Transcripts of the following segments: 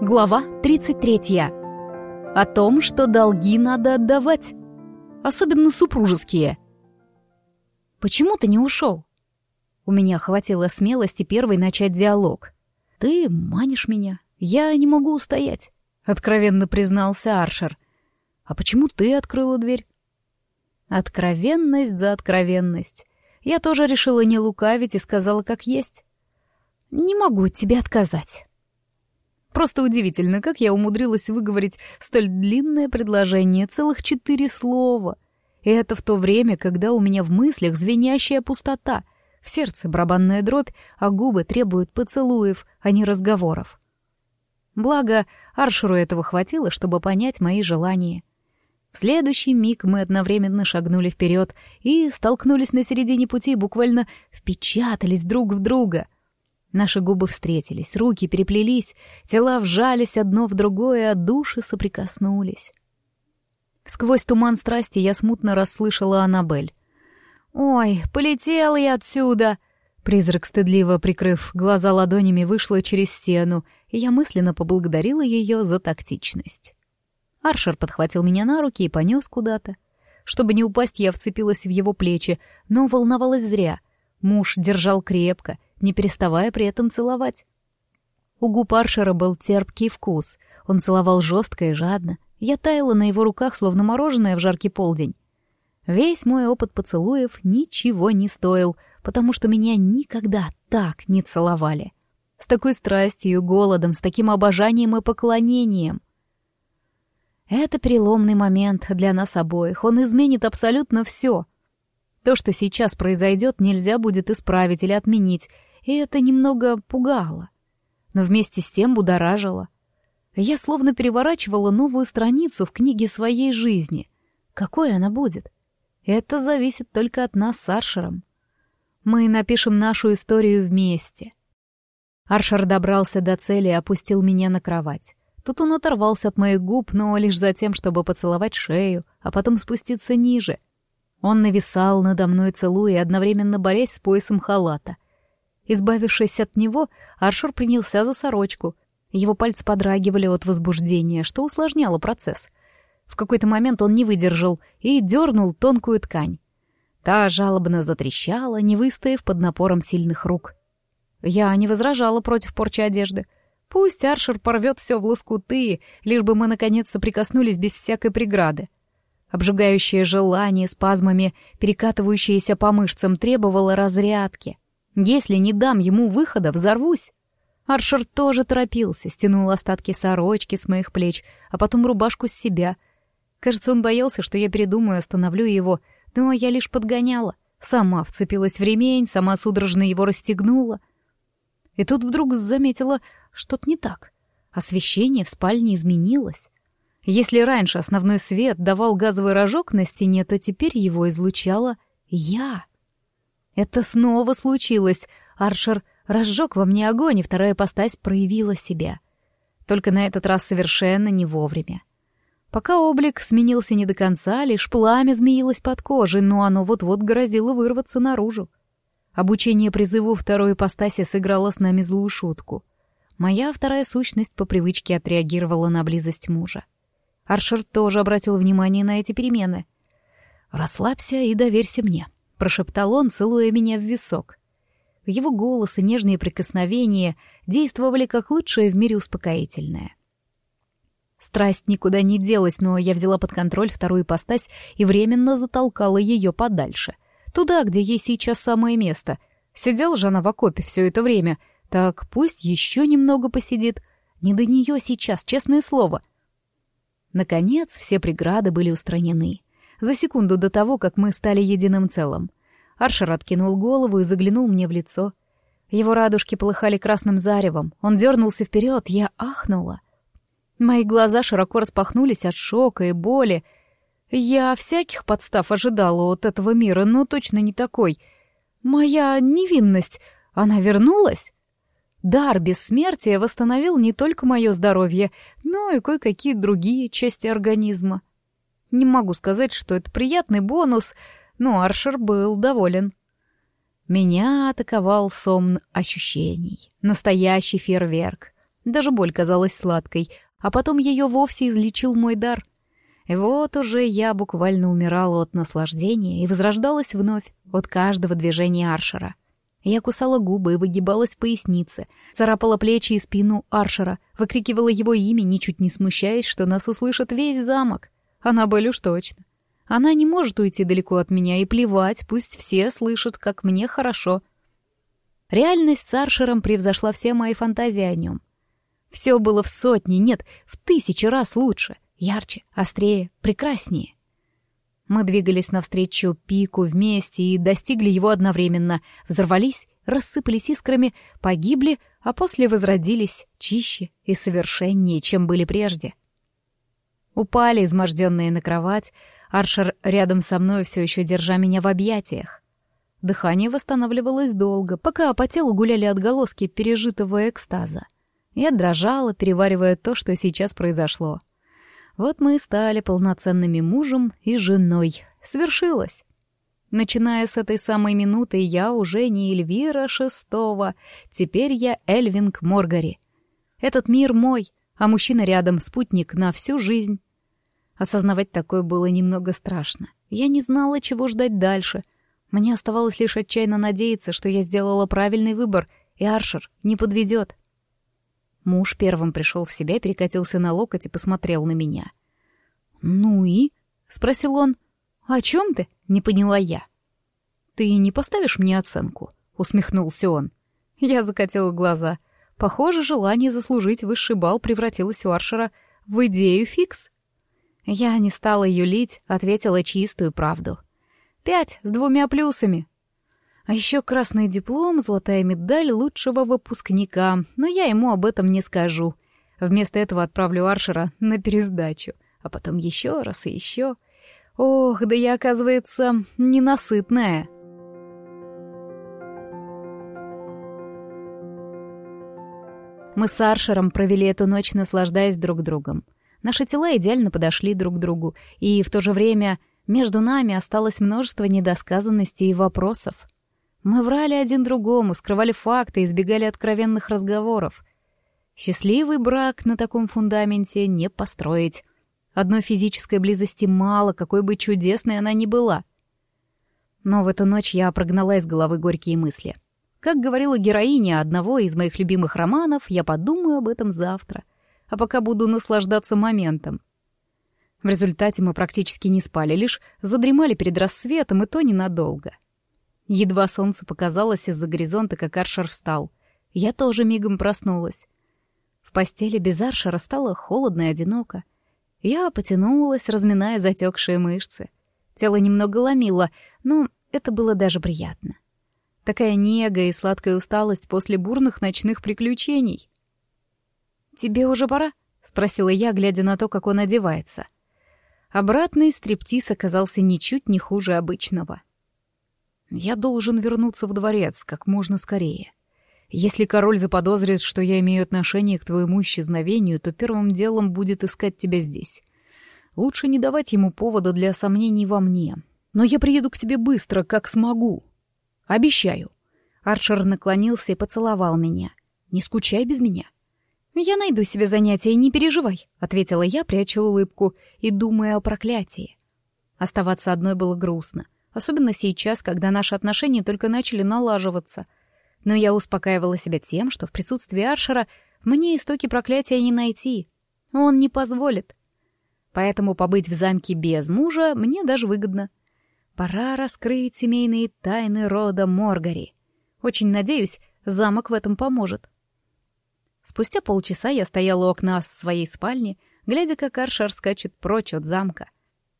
Глава 33. О том, что долги надо отдавать. Особенно супружеские. «Почему ты не ушел?» У меня хватило смелости первой начать диалог. «Ты манишь меня. Я не могу устоять», — откровенно признался Аршер. «А почему ты открыла дверь?» Откровенность за откровенность. Я тоже решила не лукавить и сказала как есть. «Не могу тебе отказать». Просто удивительно, как я умудрилась выговорить столь длинное предложение, целых четыре слова. И это в то время, когда у меня в мыслях звенящая пустота, в сердце барабанная дробь, а губы требуют поцелуев, а не разговоров. Благо, Аршеру этого хватило, чтобы понять мои желания. В следующий миг мы одновременно шагнули вперед и столкнулись на середине пути, буквально впечатались друг в друга — Наши губы встретились, руки переплелись, тела вжались одно в другое, а души соприкоснулись. Сквозь туман страсти я смутно расслышала Аннабель. «Ой, полетел я отсюда!» Призрак, стыдливо прикрыв глаза ладонями, вышла через стену, и я мысленно поблагодарила ее за тактичность. Аршер подхватил меня на руки и понес куда-то. Чтобы не упасть, я вцепилась в его плечи, но волновалась зря. Муж держал крепко — не переставая при этом целовать. У губ Аршера был терпкий вкус. Он целовал жестко и жадно. Я таяла на его руках, словно мороженое в жаркий полдень. Весь мой опыт поцелуев ничего не стоил, потому что меня никогда так не целовали. С такой страстью, голодом, с таким обожанием и поклонением. Это переломный момент для нас обоих. Он изменит абсолютно все. То, что сейчас произойдет, нельзя будет исправить или отменить, и это немного пугало, но вместе с тем будоражило. Я словно переворачивала новую страницу в книге своей жизни. Какой она будет? Это зависит только от нас с Аршером. Мы напишем нашу историю вместе. Аршер добрался до цели и опустил меня на кровать. Тут он оторвался от моих губ, но лишь за тем, чтобы поцеловать шею, а потом спуститься ниже. Он нависал надо мной, целуя одновременно борясь с поясом халата — Избавившись от него, Аршур принялся за сорочку. Его пальцы подрагивали от возбуждения, что усложняло процесс. В какой-то момент он не выдержал и дернул тонкую ткань. Та жалобно затрещала, не выстояв под напором сильных рук. Я не возражала против порчи одежды. Пусть Аршер порвет все в лоскуты, лишь бы мы наконец соприкоснулись без всякой преграды. Обжигающее желание спазмами, перекатывающееся по мышцам, требовало разрядки — если не дам ему выхода, взорвусь. Аршер тоже торопился, стянул остатки сорочки с моих плеч, а потом рубашку с себя. Кажется, он боялся, что я передумаю, остановлю его, но я лишь подгоняла. Сама вцепилась в ремень, сама судорожно его расстегнула. И тут вдруг заметила, что-то не так. Освещение в спальне изменилось. Если раньше основной свет давал газовый рожок на стене, то теперь его излучала я. Это снова случилось. Аршер разжег во мне огонь, и вторая постась проявила себя. Только на этот раз совершенно не вовремя. Пока облик сменился не до конца, лишь пламя змеилось под кожей, но оно вот-вот грозило вырваться наружу. Обучение призыву второй ипостаси сыграло с нами злую шутку. Моя вторая сущность по привычке отреагировала на близость мужа. Аршер тоже обратил внимание на эти перемены. «Расслабься и доверься мне», — прошептал он, целуя меня в висок. Его голос и нежные прикосновения действовали как лучшее в мире успокоительное. Страсть никуда не делась, но я взяла под контроль вторую ипостась и временно затолкала ее подальше. Туда, где ей сейчас самое место. Сидела же она в окопе все это время. Так пусть еще немного посидит. Не до нее сейчас, честное слово. Наконец, все преграды были устранены за секунду до того, как мы стали единым целым. Аршер откинул голову и заглянул мне в лицо. Его радужки полыхали красным заревом. Он дернулся вперед, я ахнула. Мои глаза широко распахнулись от шока и боли. Я всяких подстав ожидала от этого мира, но точно не такой. Моя невинность, она вернулась? Дар бессмертия восстановил не только мое здоровье, но и кое-какие другие части организма. Не могу сказать, что это приятный бонус, но Аршер был доволен. Меня атаковал сомн ощущений. Настоящий фейерверк. Даже боль казалась сладкой, а потом ее вовсе излечил мой дар. И вот уже я буквально умирала от наслаждения и возрождалась вновь от каждого движения Аршера. Я кусала губы и выгибалась в пояснице, царапала плечи и спину Аршера, выкрикивала его имя, ничуть не смущаясь, что нас услышит весь замок. Аннабель уж точно. Она не может уйти далеко от меня, и плевать, пусть все слышат, как мне хорошо. Реальность с Аршером превзошла все мои фантазии о нем. Все было в сотни, нет, в тысячи раз лучше — Ярче, острее, прекраснее. Мы двигались навстречу пику вместе и достигли его одновременно, взорвались, рассыпались искрами, погибли, а после возродились чище и совершеннее, чем были прежде. Упали, изможденные на кровать, Аршер рядом со мной все еще держа меня в объятиях. Дыхание восстанавливалось долго, пока по телу гуляли отголоски пережитого экстаза. Я дрожала, переваривая то, что сейчас произошло. Вот мы и стали полноценными мужем и женой. Свершилось. Начиная с этой самой минуты, я уже не Эльвира Шестого, теперь я Эльвинг Моргари. Этот мир мой, а мужчина рядом — спутник на всю жизнь. Осознавать такое было немного страшно. Я не знала, чего ждать дальше. Мне оставалось лишь отчаянно надеяться, что я сделала правильный выбор, и Аршер не подведет. Муж первым пришел в себя, перекатился на локоть и посмотрел на меня. «Ну и?» — спросил он. «О чем ты?» — не поняла я. «Ты не поставишь мне оценку?» — усмехнулся он. Я закатила глаза. Похоже, желание заслужить высший балл превратилось у Аршера в идею фикс. Я не стала юлить, ответила чистую правду. «Пять с двумя плюсами», а еще красный диплом, золотая медаль лучшего выпускника, но я ему об этом не скажу. Вместо этого отправлю Аршера на пересдачу, а потом еще раз и еще. Ох, да я, оказывается, ненасытная. Мы с Аршером провели эту ночь, наслаждаясь друг другом. Наши тела идеально подошли друг к другу, и в то же время между нами осталось множество недосказанностей и вопросов. Мы врали один другому, скрывали факты, избегали откровенных разговоров. Счастливый брак на таком фундаменте не построить. Одной физической близости мало, какой бы чудесной она ни была. Но в эту ночь я прогнала из головы горькие мысли. Как говорила героиня одного из моих любимых романов, я подумаю об этом завтра, а пока буду наслаждаться моментом. В результате мы практически не спали, лишь задремали перед рассветом, и то ненадолго — Едва солнце показалось из-за горизонта, как Аршер встал. Я тоже мигом проснулась. В постели без Аршера стало холодно и одиноко. Я потянулась, разминая затекшие мышцы. Тело немного ломило, но это было даже приятно. Такая нега и сладкая усталость после бурных ночных приключений. «Тебе уже пора?» — спросила я, глядя на то, как он одевается. Обратный стриптиз оказался ничуть не хуже обычного — я должен вернуться в дворец как можно скорее. Если король заподозрит, что я имею отношение к твоему исчезновению, то первым делом будет искать тебя здесь. Лучше не давать ему повода для сомнений во мне. Но я приеду к тебе быстро, как смогу. Обещаю. Арчер наклонился и поцеловал меня. Не скучай без меня. «Я найду себе занятие, не переживай», — ответила я, пряча улыбку и думая о проклятии. Оставаться одной было грустно — особенно сейчас, когда наши отношения только начали налаживаться. Но я успокаивала себя тем, что в присутствии Аршера мне истоки проклятия не найти. Он не позволит. Поэтому побыть в замке без мужа мне даже выгодно. Пора раскрыть семейные тайны рода Моргари. Очень надеюсь, замок в этом поможет. Спустя полчаса я стояла у окна в своей спальне, глядя, как Аршер скачет прочь от замка.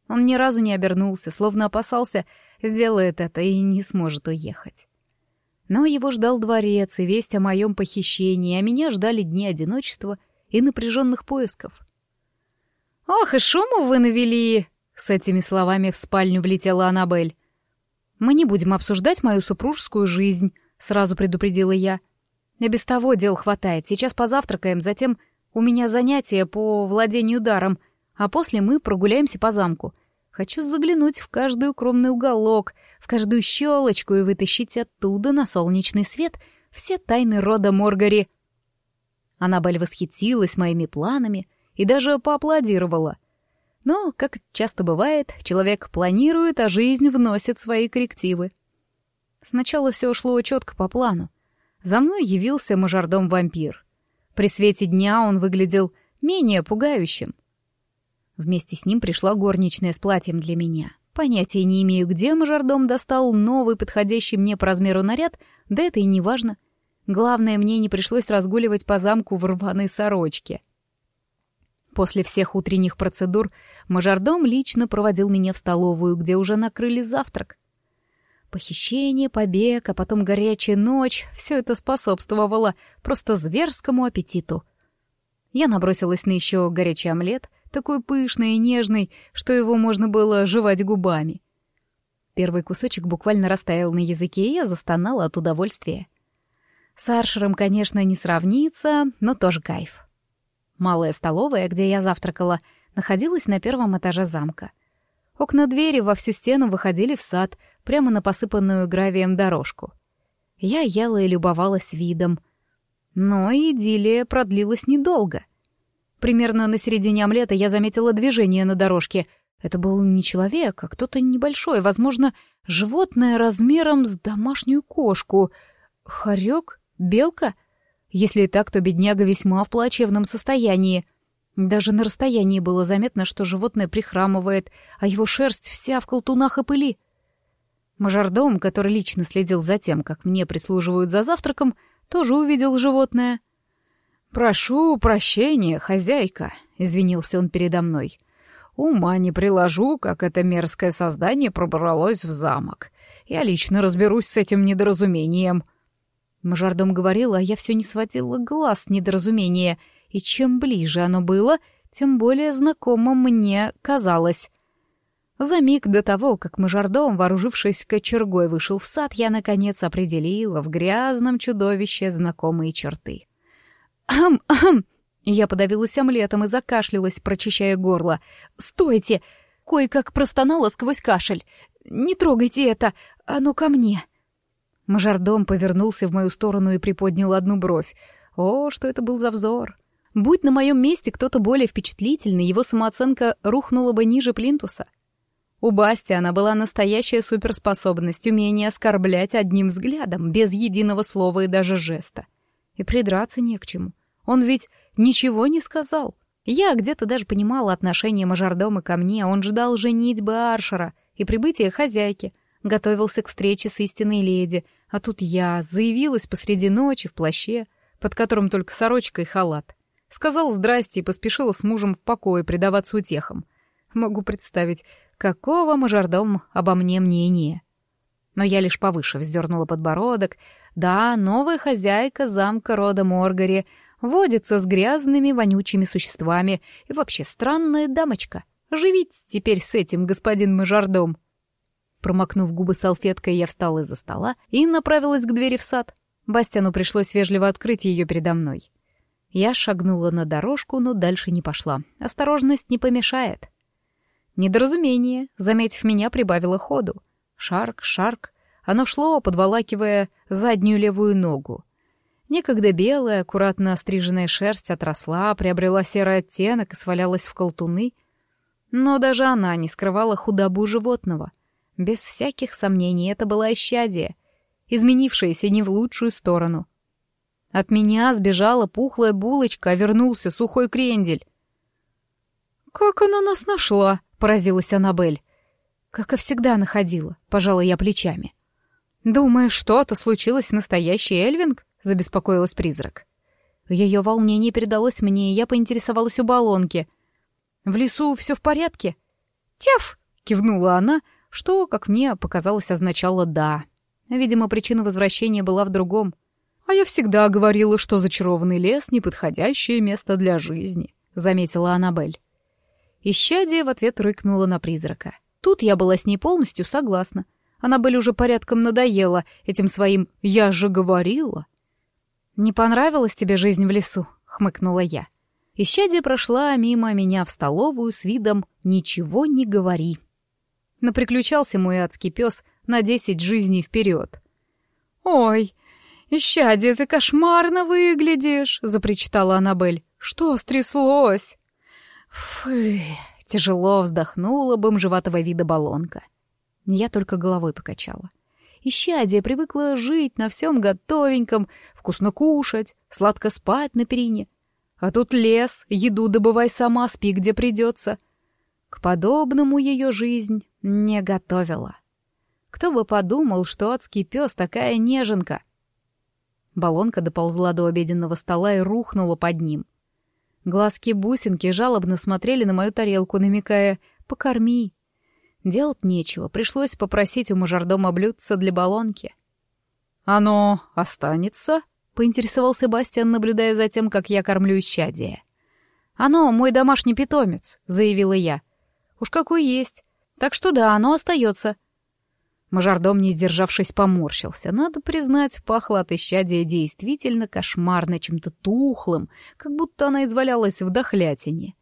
Он ни разу не обернулся, словно опасался, сделает это и не сможет уехать. Но его ждал дворец и весть о моем похищении, а меня ждали дни одиночества и напряженных поисков. «Ох, и шуму вы навели!» — с этими словами в спальню влетела Аннабель. «Мы не будем обсуждать мою супружескую жизнь», — сразу предупредила я. «И без того дел хватает. Сейчас позавтракаем, затем у меня занятия по владению даром, а после мы прогуляемся по замку. Хочу заглянуть в каждый укромный уголок, в каждую щелочку и вытащить оттуда на солнечный свет все тайны рода Моргари. Аннабель восхитилась моими планами и даже поаплодировала. Но, как часто бывает, человек планирует, а жизнь вносит свои коррективы. Сначала все шло четко по плану. За мной явился мажордом-вампир. При свете дня он выглядел менее пугающим. Вместе с ним пришла горничная с платьем для меня. Понятия не имею, где мажордом достал новый, подходящий мне по размеру наряд, да это и не важно. Главное, мне не пришлось разгуливать по замку в рваной сорочке. После всех утренних процедур мажордом лично проводил меня в столовую, где уже накрыли завтрак. Похищение, побег, а потом горячая ночь — все это способствовало просто зверскому аппетиту. Я набросилась на еще горячий омлет, такой пышный и нежный, что его можно было жевать губами. Первый кусочек буквально растаял на языке, и я застонала от удовольствия. С Аршером, конечно, не сравнится, но тоже кайф. Малая столовая, где я завтракала, находилась на первом этаже замка. Окна двери во всю стену выходили в сад, прямо на посыпанную гравием дорожку. Я ела и любовалась видом. Но идиллия продлилась недолго. Примерно на середине омлета я заметила движение на дорожке. Это был не человек, а кто-то небольшой, возможно, животное размером с домашнюю кошку. Хорек? Белка? Если и так, то бедняга весьма в плачевном состоянии. Даже на расстоянии было заметно, что животное прихрамывает, а его шерсть вся в колтунах и пыли. Мажордом, который лично следил за тем, как мне прислуживают за завтраком, тоже увидел животное. «Прошу прощения, хозяйка», — извинился он передо мной. «Ума не приложу, как это мерзкое создание пробралось в замок. Я лично разберусь с этим недоразумением». Мажордом говорил, а я все не сводила глаз недоразумения, и чем ближе оно было, тем более знакомым мне казалось. За миг до того, как мажордом, вооружившись кочергой, вышел в сад, я, наконец, определила в грязном чудовище знакомые черты. «Ам-ам!» Я подавилась омлетом и закашлялась, прочищая горло. «Стойте!» Кое-как простонала сквозь кашель. «Не трогайте это! Оно ко мне!» Мажордом повернулся в мою сторону и приподнял одну бровь. О, что это был за взор! Будь на моем месте кто-то более впечатлительный, его самооценка рухнула бы ниже плинтуса. У Бастиана была настоящая суперспособность, умение оскорблять одним взглядом, без единого слова и даже жеста. И придраться не к чему. Он ведь ничего не сказал. Я где-то даже понимала отношение мажордома ко мне, он ждал женитьбы Аршера и прибытия хозяйки, готовился к встрече с истинной леди, а тут я заявилась посреди ночи в плаще, под которым только сорочка и халат. Сказал здрасте и поспешила с мужем в покое предаваться утехам. Могу представить, Какого мажордом обо мне мнение? Но я лишь повыше вздернула подбородок. Да, новая хозяйка замка рода Моргари водится с грязными вонючими существами и вообще странная дамочка. Живите теперь с этим, господин мажордом. Промокнув губы салфеткой, я встала из-за стола и направилась к двери в сад. Бастяну пришлось вежливо открыть ее передо мной. Я шагнула на дорожку, но дальше не пошла. Осторожность не помешает. Недоразумение, заметив меня, прибавило ходу. Шарк, шарк. Оно шло, подволакивая заднюю левую ногу. Некогда белая, аккуратно остриженная шерсть отросла, приобрела серый оттенок и свалялась в колтуны. Но даже она не скрывала худобу животного. Без всяких сомнений это была исчадие, изменившееся не в лучшую сторону. От меня сбежала пухлая булочка, а вернулся сухой крендель. «Как она нас нашла?» — поразилась Аннабель. «Как и всегда находила», — пожала я плечами. «Думаешь, что-то случилось с настоящей Эльвинг?» — забеспокоилась призрак. Ее волнение передалось мне, и я поинтересовалась у баллонки. «В лесу все в порядке?» «Тяф!» — кивнула она, что, как мне показалось, означало «да». Видимо, причина возвращения была в другом. «А я всегда говорила, что зачарованный лес — неподходящее место для жизни», — заметила Аннабель. Исчадие в ответ рыкнула на призрака. Тут я была с ней полностью согласна. Она были уже порядком надоела этим своим «я же говорила». «Не понравилась тебе жизнь в лесу?» — хмыкнула я. Исчадие прошла мимо меня в столовую с видом «ничего не говори». Наприключался мой адский пес на десять жизней вперед. «Ой, исчадие, ты кошмарно выглядишь!» — запричитала Аннабель. «Что стряслось?» «Фы!» — тяжело вздохнула бомжеватого вида баллонка. Я только головой покачала. Исчадие привыкла жить на всем готовеньком, вкусно кушать, сладко спать на перине. А тут лес, еду добывай сама, спи где придется. К подобному ее жизнь не готовила. Кто бы подумал, что адский пес такая неженка. Балонка доползла до обеденного стола и рухнула под ним. Глазки-бусинки жалобно смотрели на мою тарелку, намекая «покорми». Делать нечего, пришлось попросить у мажордома блюдца для балонки. «Оно останется?» — поинтересовался Бастиан, наблюдая за тем, как я кормлю исчадие. «Оно мой домашний питомец», — заявила я. «Уж какой есть. Так что да, оно остается». Мажордом, не сдержавшись, поморщился. Надо признать, пахло от исчадия действительно кошмарно, чем-то тухлым, как будто она извалялась в дохлятине.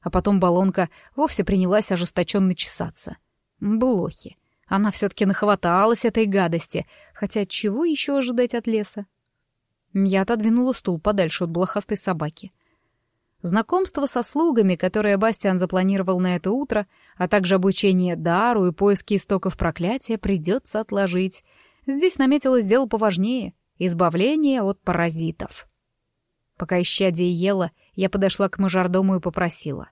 А потом баллонка вовсе принялась ожесточенно чесаться. Блохи. Она все-таки нахваталась этой гадости, хотя чего еще ожидать от леса? Я отодвинула стул подальше от блохастой собаки. Знакомство со слугами, которое Бастиан запланировал на это утро, а также обучение дару и поиски истоков проклятия придется отложить. Здесь наметилось дело поважнее — избавление от паразитов. Пока исчадие ела, я подошла к мажордому и попросила.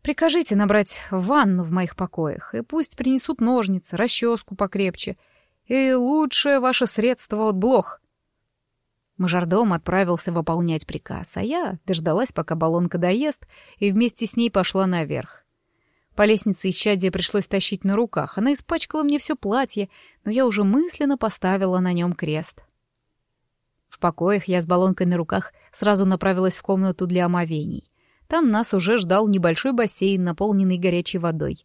«Прикажите набрать ванну в моих покоях, и пусть принесут ножницы, расческу покрепче, и лучшее ваше средство от блох». Мажордом отправился выполнять приказ, а я дождалась, пока баллонка доест, и вместе с ней пошла наверх. По лестнице исчадие пришлось тащить на руках. Она испачкала мне все платье, но я уже мысленно поставила на нем крест. В покоях я с баллонкой на руках сразу направилась в комнату для омовений. Там нас уже ждал небольшой бассейн, наполненный горячей водой.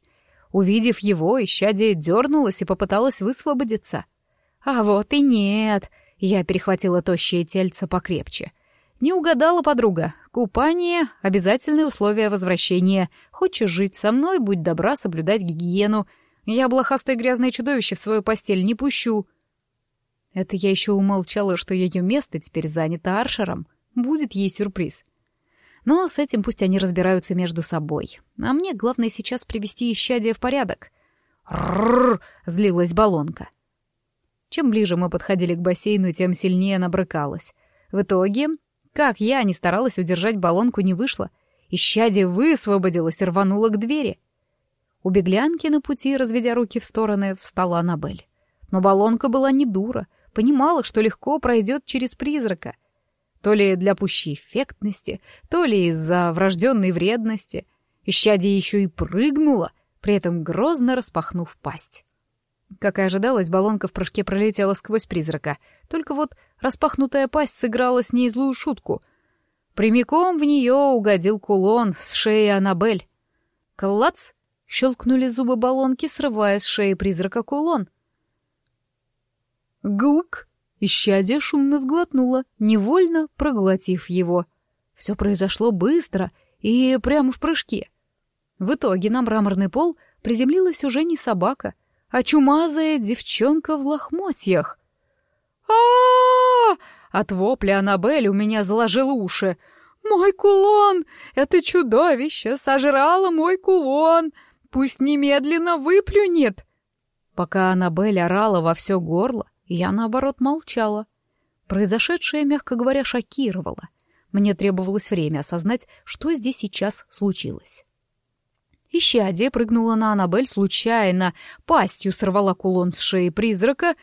Увидев его, исчадие дернулась и попыталась высвободиться. А вот и нет — я перехватила тощее тельце покрепче. Не угадала подруга. Купание — обязательное условие возвращения. Хочешь жить со мной, будь добра соблюдать гигиену. Я блохастое грязное чудовище в свою постель не пущу. Это я еще умолчала, что ее место теперь занято Аршером. Будет ей сюрприз. Но с этим пусть они разбираются между собой. А мне главное сейчас привести исчадие в порядок. «Рррр!» — злилась баллонка. Чем ближе мы подходили к бассейну, тем сильнее она брыкалась. В итоге, как я не старалась удержать баллонку, не вышло. Исчадие высвободилась и рванула к двери. У беглянки на пути, разведя руки в стороны, встала Аннабель. Но баллонка была не дура, понимала, что легко пройдет через призрака. То ли для пущей эффектности, то ли из-за врожденной вредности. Исчадие еще и прыгнула, при этом грозно распахнув пасть. Как и ожидалось, баллонка в прыжке пролетела сквозь призрака. Только вот распахнутая пасть сыграла с ней злую шутку. Прямиком в нее угодил кулон с шеи Аннабель. «Клац!» — щелкнули зубы баллонки, срывая с шеи призрака кулон. «Глык!» — исчадие шумно сглотнула, невольно проглотив его. Все произошло быстро и прямо в прыжке. В итоге на мраморный пол приземлилась уже не собака — а чумазая девчонка в лохмотьях. а От вопля Аннабель у меня заложил уши. «Мой кулон! Это чудовище сожрало мой кулон! Пусть немедленно выплюнет!» Пока Аннабель орала во все горло, я, наоборот, молчала. Произошедшее, мягко говоря, шокировало. Мне требовалось время осознать, что здесь сейчас случилось. Исчадие прыгнула на Аннабель случайно, пастью сорвала кулон с шеи призрака,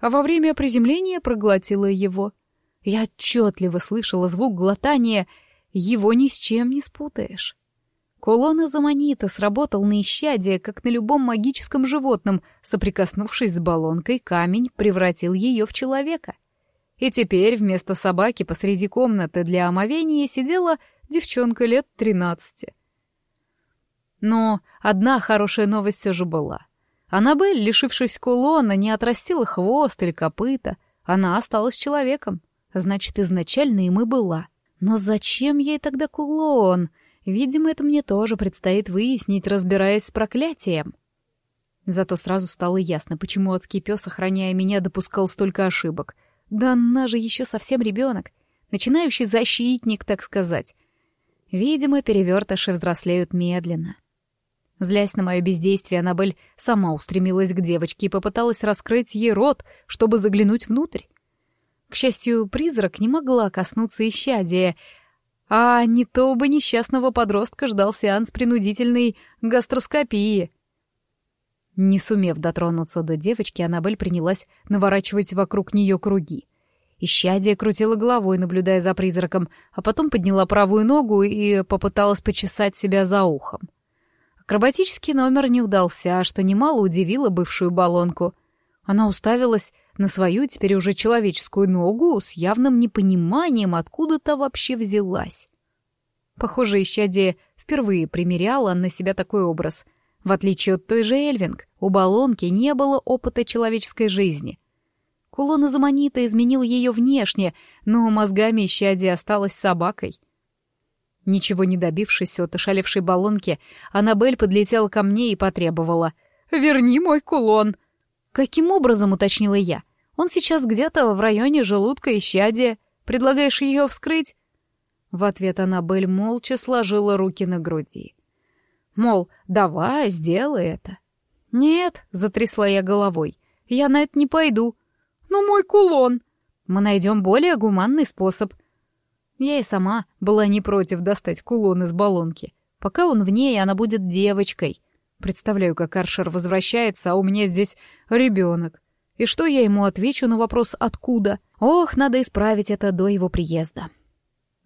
а во время приземления проглотила его. Я отчетливо слышала звук глотания, его ни с чем не спутаешь. Кулон из аммонита сработал на исчадие, как на любом магическом животном, соприкоснувшись с баллонкой, камень превратил ее в человека. И теперь вместо собаки посреди комнаты для омовения сидела девчонка лет тринадцати. Но одна хорошая новость все же была. Аннабель, лишившись кулона, не отрастила хвост или копыта. Она осталась человеком. Значит, изначально им и была. Но зачем ей тогда кулон? Видимо, это мне тоже предстоит выяснить, разбираясь с проклятием. Зато сразу стало ясно, почему адский пес, охраняя меня, допускал столько ошибок. Да она же еще совсем ребенок, начинающий защитник, так сказать. Видимо, перевертыши взрослеют медленно. Злясь на мое бездействие, Аннабель сама устремилась к девочке и попыталась раскрыть ей рот, чтобы заглянуть внутрь. К счастью, призрак не могла коснуться исчадия, а не то бы несчастного подростка ждал сеанс принудительной гастроскопии. Не сумев дотронуться до девочки, Аннабель принялась наворачивать вокруг нее круги. Ищадия крутила головой, наблюдая за призраком, а потом подняла правую ногу и попыталась почесать себя за ухом. Акробатический номер не удался, что немало удивило бывшую баллонку. Она уставилась на свою, теперь уже человеческую ногу, с явным непониманием, откуда та вообще взялась. Похоже, исчадие впервые примеряла на себя такой образ — в отличие от той же Эльвинг, у баллонки не было опыта человеческой жизни. Кулон из аммонита изменил ее внешне, но мозгами исчадия осталась собакой. Ничего не добившись от ошалевшей баллонки, Аннабель подлетела ко мне и потребовала. «Верни мой кулон!» «Каким образом?» — уточнила я. «Он сейчас где-то в районе желудка исчадия. Предлагаешь ее вскрыть?» В ответ Аннабель молча сложила руки на груди. Мол, давай, сделай это. Нет, затрясла я головой. Я на это не пойду. Ну, мой кулон. Мы найдем более гуманный способ. Я и сама была не против достать кулон из баллонки. Пока он в ней, она будет девочкой. Представляю, как Аршер возвращается, а у меня здесь ребенок. И что я ему отвечу на вопрос «откуда?» Ох, надо исправить это до его приезда.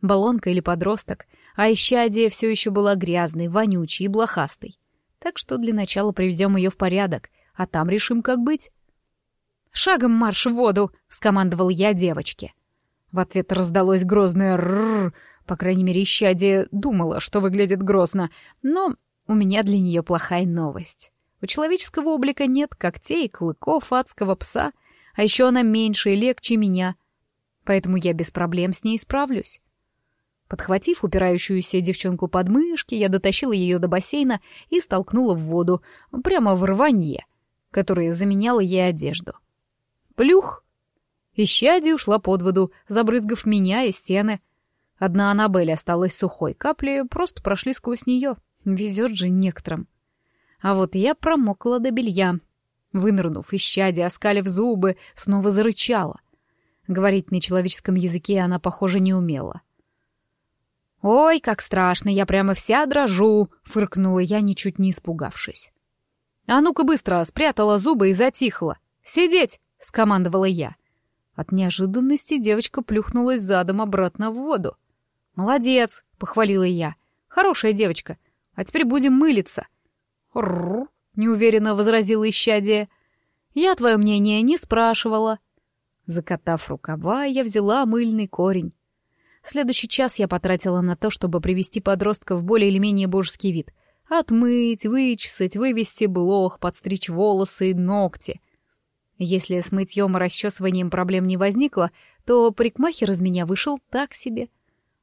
Баллонка или подросток — а исчадие все еще была грязной, вонючей и блохастой. Так что для начала приведем ее в порядок, а там решим, как быть. «Шагом марш в воду!» — скомандовал я девочке. В ответ раздалось грозное «рррр», по крайней мере, исчадие думала, что выглядит грозно, но у меня для нее плохая новость. У человеческого облика нет когтей, клыков, адского пса, а еще она меньше и легче меня, поэтому я без проблем с ней справлюсь. Подхватив упирающуюся девчонку под мышки, я дотащила ее до бассейна и столкнула в воду, прямо в рванье, которое заменяло ей одежду. Плюх! Исчадие ушла под воду, забрызгав меня и стены. Одна Аннабель осталась сухой, капли просто прошли сквозь нее. Везет же некоторым. А вот я промокла до белья. Вынырнув, исчадие, оскалив зубы, снова зарычала. Говорить на человеческом языке она, похоже, не умела. — «Ой, как страшно, я прямо вся дрожу!» — фыркнула я, ничуть не испугавшись. «А ну-ка быстро!» — спрятала зубы и затихла. «Сидеть!» — скомандовала я. От неожиданности девочка плюхнулась задом обратно в воду. «Молодец!» — похвалила я. «Хорошая девочка. А теперь будем мылиться». «Рррр!» — неуверенно возразила исчадие. «Я твое мнение не спрашивала». Закатав рукава, я взяла мыльный корень. Следующий час я потратила на то, чтобы привести подростка в более или менее божеский вид. Отмыть, вычесать, вывести блох, подстричь волосы и ногти. Если с мытьем и расчесыванием проблем не возникло, то парикмахер из меня вышел так себе.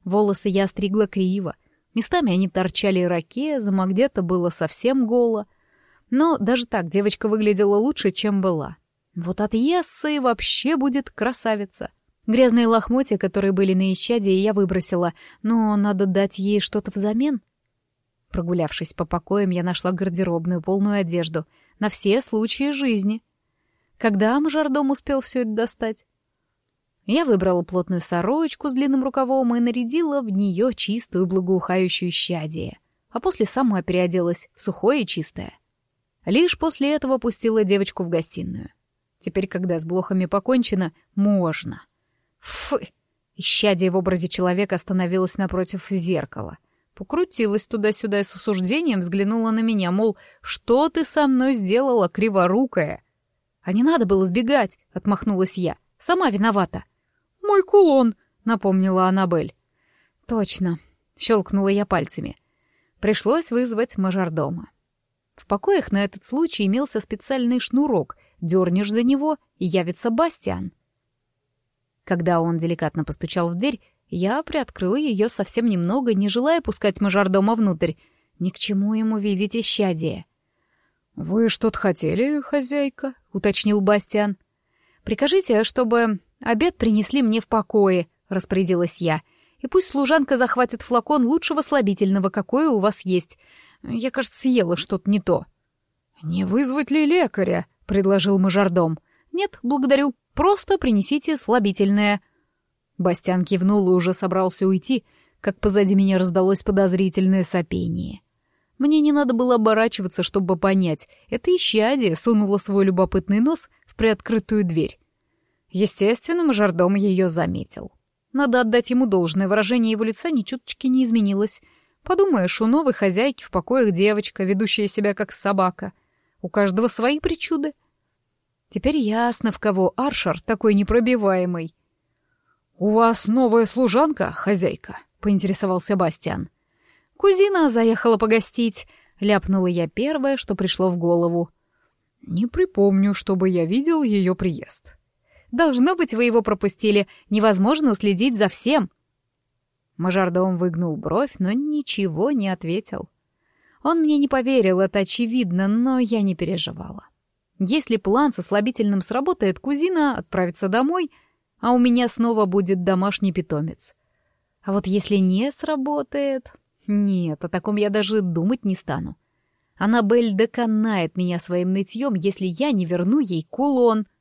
Волосы я стригла криво. Местами они торчали ракезом, а где-то было совсем голо. Но даже так девочка выглядела лучше, чем была. Вот отъестся и вообще будет красавица. Грязные лохмотья, которые были на исчадии, я выбросила, но надо дать ей что-то взамен. Прогулявшись по покоям, я нашла гардеробную, полную одежду, на все случаи жизни. Когда мажордом успел все это достать? Я выбрала плотную сорочку с длинным рукавом и нарядила в нее чистую благоухающую щадие, а после сама переоделась в сухое и чистое. Лишь после этого пустила девочку в гостиную. Теперь, когда с блохами покончено, можно. Фы! Исчадие в образе человека остановилась напротив зеркала. Покрутилась туда-сюда и с осуждением взглянула на меня, мол, что ты со мной сделала, криворукая? А не надо было сбегать, отмахнулась я. Сама виновата. Мой кулон, напомнила Аннабель. Точно, щелкнула я пальцами. Пришлось вызвать мажордома. В покоях на этот случай имелся специальный шнурок. Дернешь за него, и явится Бастиан. Когда он деликатно постучал в дверь, я приоткрыла ее совсем немного, не желая пускать мажордома внутрь. Ни к чему ему видеть исчадие. «Вы что-то хотели, хозяйка?» — уточнил Бастиан. «Прикажите, чтобы обед принесли мне в покое», — распорядилась я. «И пусть служанка захватит флакон лучшего слабительного, какое у вас есть. Я, кажется, съела что-то не то». «Не вызвать ли лекаря?» — предложил мажордом. «Нет, благодарю. Просто принесите слабительное». Бастиан кивнул и уже собрался уйти, как позади меня раздалось подозрительное сопение. Мне не надо было оборачиваться, чтобы понять. Это исчадие сунуло свой любопытный нос в приоткрытую дверь. Естественно, мажордом ее заметил. Надо отдать ему должное, выражение его лица ни чуточки не изменилось. Подумаешь, у новой хозяйки в покоях девочка, ведущая себя как собака. У каждого свои причуды. Теперь ясно, в кого Аршер такой непробиваемый. «У вас новая служанка, хозяйка?» — поинтересовался Бастиан. «Кузина заехала погостить», — ляпнула я первое, что пришло в голову. «Не припомню, чтобы я видел ее приезд». «Должно быть, вы его пропустили. Невозможно уследить за всем». Мажордом выгнул бровь, но ничего не ответил. Он мне не поверил, это очевидно, но я не переживала. Если план со слабительным сработает, кузина отправится домой, а у меня снова будет домашний питомец. А вот если не сработает... Нет, о таком я даже думать не стану. Аннабель доконает меня своим нытьем, если я не верну ей кулон —